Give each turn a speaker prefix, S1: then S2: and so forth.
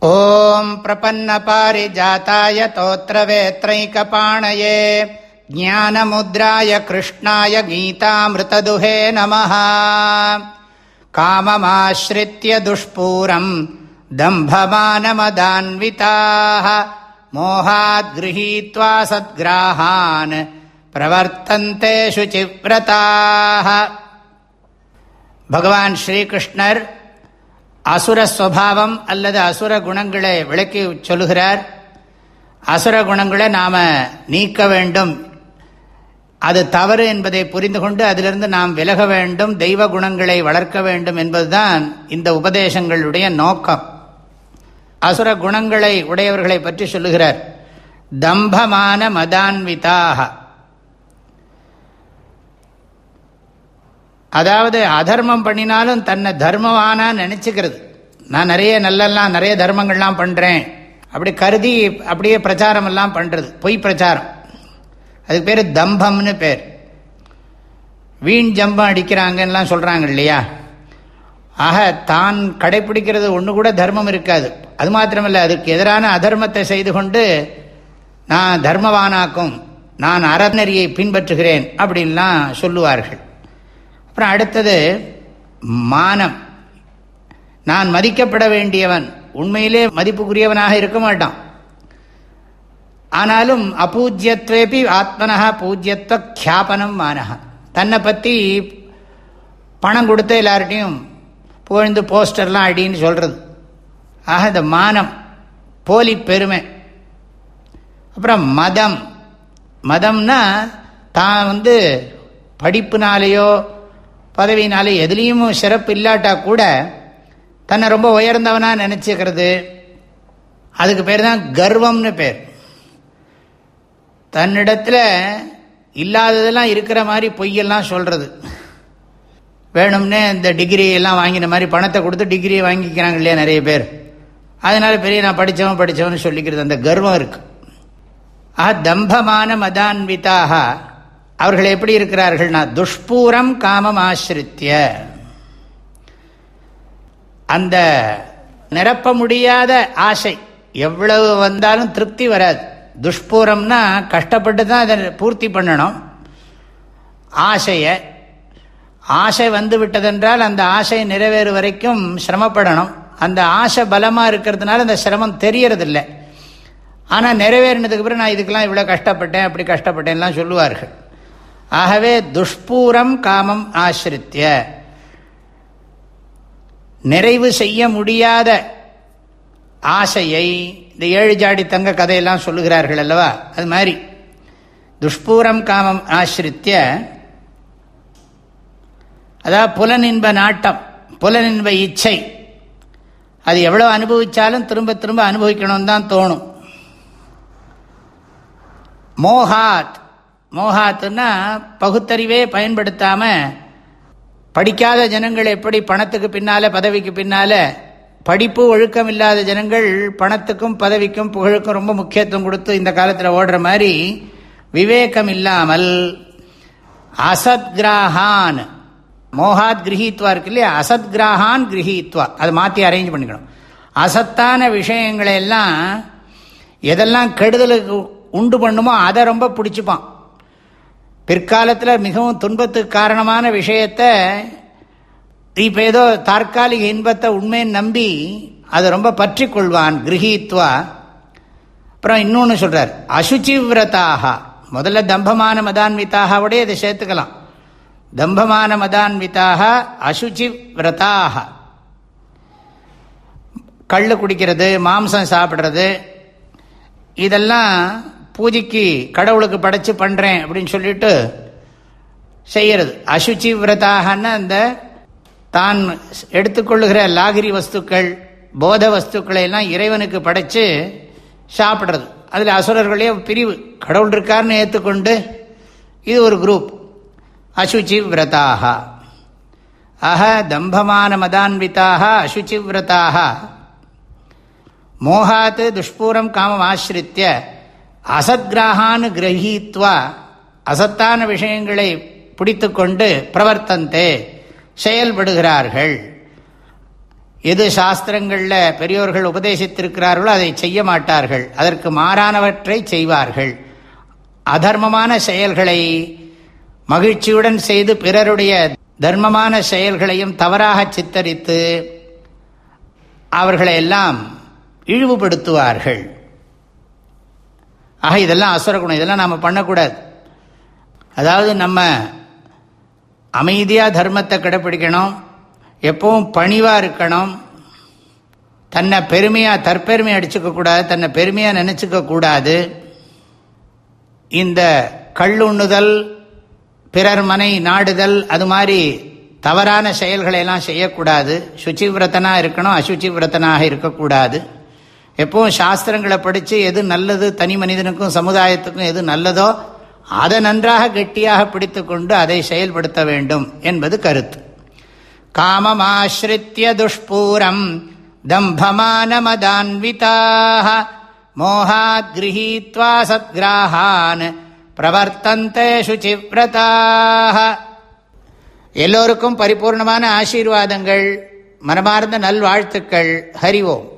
S1: ஓம் பிரபன்ன பாரிஜாத்தாய தோத்திரவேத்ரைக்கபாணயே. ஞானமுத்ராய கிருஷ்ணாய கீதாமிருததுஹே நம காமமாசிரித்திய துஷ்பூரம் தம்பமானமதான்விதாக. மோகாத் கிரகீத்வா சத்கிராகான் பிரவர்த்தந்தே சுச்சிவிரதாக பகவான் ஸ்ரீகிருஷ்ணர் அசுரஸ்வபாவம் அல்லது அசுர குணங்களை விளக்கி சொல்லுகிறார். அசுர குணங்களை நாம் நீக்க வேண்டும். அது தவறு என்பதை புரிந்து கொண்டு அதிலிருந்து நாம் விலக வேண்டும். தெய்வ குணங்களை வளர்க்க வேண்டும் என்பதுதான் இந்த உபதேசங்களுடைய நோக்கம். அசுர குணங்களை உடையவர்களை பற்றி சொல்லுகிறார். தம்பமான மதான்விதாக. அதாவது அதர்மம் பண்ணினாலும் தன்னை தர்மவானா நினச்சிக்கிறது. நான் நிறைய நல்லெல்லாம் நிறைய தர்மங்கள்லாம் பண்ணுறேன் அப்படி கருதி அப்படியே பிரச்சாரம் எல்லாம் பண்ணுறது பொய் பிரச்சாரம். அதுக்கு பேர் தம்பம்னு பேர். வீண் ஜம்பம் அடிக்கிறாங்கன்னெலாம் சொல்கிறாங்க இல்லையா? ஆக தான் கடைப்பிடிக்கிறது ஒன்று கூட தர்மம் இருக்காது. அது மாத்திரமல்ல அதுக்கு எதிரான அதர்மத்தை செய்து கொண்டு நான் தர்மவானாக்கும் நான் அறநெறியை பின்பற்றுகிறேன் அப்படின்லாம் சொல்லுவார்கள். அப்புறம் அடுத்தது மானம். நான் மதிக்கப்பட வேண்டியவன். உண்மையிலே மதிப்புக்குரியவனாக இருக்க மாட்டான். ஆனாலும் அபூஜ்யத்வேபி ஆத்மனா பூஜ்யத்துவ கியாபனம் மானஹா. தன்னை பற்றி பணம் கொடுத்த எல்லார்ட்டையும் புகழ்ந்து போஸ்டர்லாம் அடின்னு சொல்கிறது ஆக இந்த மானம் போலி பெருமை. அப்புறம் மதம். மதம்னா தான் வந்து படிப்புனாலேயோ பதவினாலே எதுலேயும் சிறப்பு இல்லாட்டா கூட தன்னை ரொம்ப உயர்ந்தவனாக நினச்சிக்கிறது. அதுக்கு பேர் தான் கர்வம்னு பேர். தன்னிடத்தில் இல்லாததெல்லாம் இருக்கிற மாதிரி பொய்யெல்லாம் சொல்கிறது வேணும்னே இந்த டிகிரி எல்லாம் வாங்கின மாதிரி பணத்தை கொடுத்து டிகிரியை வாங்கிக்கிறாங்க இல்லையா நிறைய பேர். அதனால் பெரிய நான் படித்தவன் படித்தவன் சொல்லிக்கிறது அந்த கர்வம் இருக்குது ஆஹ் தம்பமான மதான்விதாக அவர்கள் எப்படி இருக்கிறார்கள்னா துஷ்பூரம் காமம் ஆசிரித்திய அந்த நிரப்ப முடியாத ஆசை எவ்வளவு வந்தாலும் திருப்தி வராது. துஷ்பூரம்னா கஷ்டப்பட்டு தான் அதை பூர்த்தி பண்ணணும். ஆசையை ஆசை வந்து விட்டதென்றால் அந்த ஆசை நிறைவேறு வரைக்கும் சிரமப்படணும். அந்த ஆசை பலமாக இருக்கிறதுனால அந்த சிரமம் தெரியறதில்லை. ஆனால் நிறைவேறினதுக்கு அப்புறம் நான் இதுக்கெல்லாம் இவ்வளோ கஷ்டப்பட்டேன் அப்படி கஷ்டப்பட்டேன்லாம் சொல்லுவார்கள். ஆகவே துஷ்பூரம் காமம் ஆசிரித்திய. நிறைவு செய்ய முடியாத ஆசையை இந்த ஏழு ஜாடி தங்க கதையெல்லாம் சொல்லுகிறார்கள் அல்லவா? அது மாதிரி. துஷ்பூரம் காமம் ஆசிரித்திய அதாவது புலனின்ப நாட்டம் புலனின்ப இச்சை. அது எவ்வளோ அனுபவித்தாலும் திரும்ப திரும்ப அனுபவிக்கணும் தான் தோணும். மோகாத் மோகாத்துன்னா பகுத்தறிவே பயன்படுத்தாமல் படிக்காத ஜனங்கள் எப்படி பணத்துக்கு பின்னால் பதவிக்கு பின்னால் படிப்பு ஒழுக்கம் இல்லாத ஜனங்கள் பணத்துக்கும் பதவிக்கும் புகழுக்கும் ரொம்ப முக்கியத்துவம் கொடுத்து இந்த காலத்தில் ஓடுற மாதிரி விவேகம் இல்லாமல் அசத்கிராகான் மோகாத் கிரகித்வா இருக்கு இல்லையா? அசத்கிராகான் கிரகித்வா. அதை மாற்றி அரேஞ்ச் பண்ணிக்கணும். அசத்தான விஷயங்களை எல்லாம் எதெல்லாம் கெடுதலுக்கு உண்டு பண்ணுமோ அதை ரொம்ப பிடிச்சிப்பான். பிற்காலத்தில் மிகவும் துன்பத்துக்கு காரணமான விஷயத்தை இப்போ ஏதோ தற்காலிக இன்பத்தை உண்மையை நம்பி அதை ரொம்ப பற்றி கொள்வான் கிரகித்வா. அப்புறம் இன்னொன்று சொல்கிறார் அசுச்சி விரதாக முதல்ல தம்பமான மதான்வித்தாகவுடைய இதை சேர்த்துக்கலாம். தம்பமான மதான்வித்தாக அசுச்சி விரதாக கல் குடிக்கிறது மாம்சம் சாப்பிட்றது இதெல்லாம் பூஜைக்கு கடவுளுக்கு படைச்சு பண்ணுறேன் அப்படின்னு சொல்லிட்டு செய்கிறது அசுச்சி விரதாகன்னா அந்த தான் எடுத்துக்கொள்ளுகிற லாகிரி வஸ்துக்கள் போத வஸ்துக்களை எல்லாம் இறைவனுக்கு படைச்சு சாப்பிட்றது. அதில் அசுரர்களே பிரிவு. கடவுள் இருக்காருன்னு ஏற்றுக்கொண்டு இது ஒரு குரூப் அசுச்சி விரதாக அஹ தம்பமான மதான்விதாக அசுச்சி விரதாக மோகாத்து துஷ்பூரம் காமம் ஆசிரித்திய அசத்கிராகான்னு கிரகித்வா அசத்தான விஷயங்களை பிடித்து கொண்டு பிரவர்த்தந்தே செயல்படுகிறார்கள். எது சாஸ்திரங்களில் பெரியோர்கள் உபதேசித்திருக்கிறார்களோ அதை செய்ய மாட்டார்கள். அதற்கு மாறானவற்றை செய்வார்கள். அதர்மமான செயல்களை மகிழ்ச்சியுடன் செய்து பிறருடைய தர்மமான செயல்களையும் தவறாக சித்தரித்து அவர்களை எல்லாம் இழிவுபடுத்துவார்கள். ஆக இதெல்லாம் அசுரகுணம் இதெல்லாம் நாம் பண்ணக்கூடாது. அதாவது நம்ம அமைதியாக தர்மத்தை கடைப்பிடிக்கணும் எப்பவும் பணிவாக இருக்கணும் தன்னை பெருமையாக தற்பெருமை அடிச்சுக்கக்கூடாது தன்னை பெருமையாக நினச்சிக்கக்கூடாது இந்த கல்லுண்ணுதல் பிறர் மனை நாடுதல் அது மாதிரி தவறான செயல்களை எல்லாம் செய்யக்கூடாது. சுச்சி விரத்தனாக இருக்கணும் அசுச்சி விரத்தனாக இருக்கக்கூடாது. எப்பவும் சாஸ்திரங்களை படித்து எது நல்லது தனி மனிதனுக்கும் சமுதாயத்துக்கும் எது நல்லதோ அதை நன்றாக கெட்டியாக பிடித்து கொண்டு அதை செயல்படுத்த வேண்டும் என்பது கருத்து. காமமாசிரித்திய துஷ்பூரம் தம்பமானமதான்விதாக மோகாத் கிரகீத்வா சத்கிராஹான் பிரவர்த்தந்தே சுச்சிவிரதாக. எல்லோருக்கும் பரிபூர்ணமான ஆசீர்வாதங்கள் மனமார்ந்த நல்வாழ்த்துக்கள். ஹரிவோம்